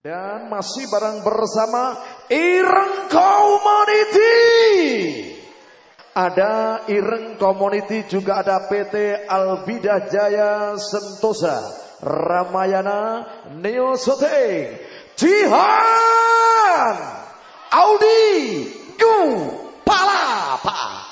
Dan masih bareng bersama Ireng Community. Ada Ireng Community juga ada PT Albida Jaya Sentosa Ramayana Neo Soteng Jihan Audi Yu Palapa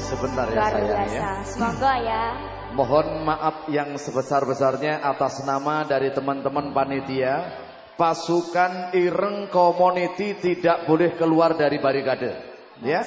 Sebentar ya Luar sayang ya. Semoga ya. Mohon maaf yang sebesar-besarnya atas nama dari teman-teman panitia. Pasukan Ireng Community tidak boleh keluar dari barikade. Ya.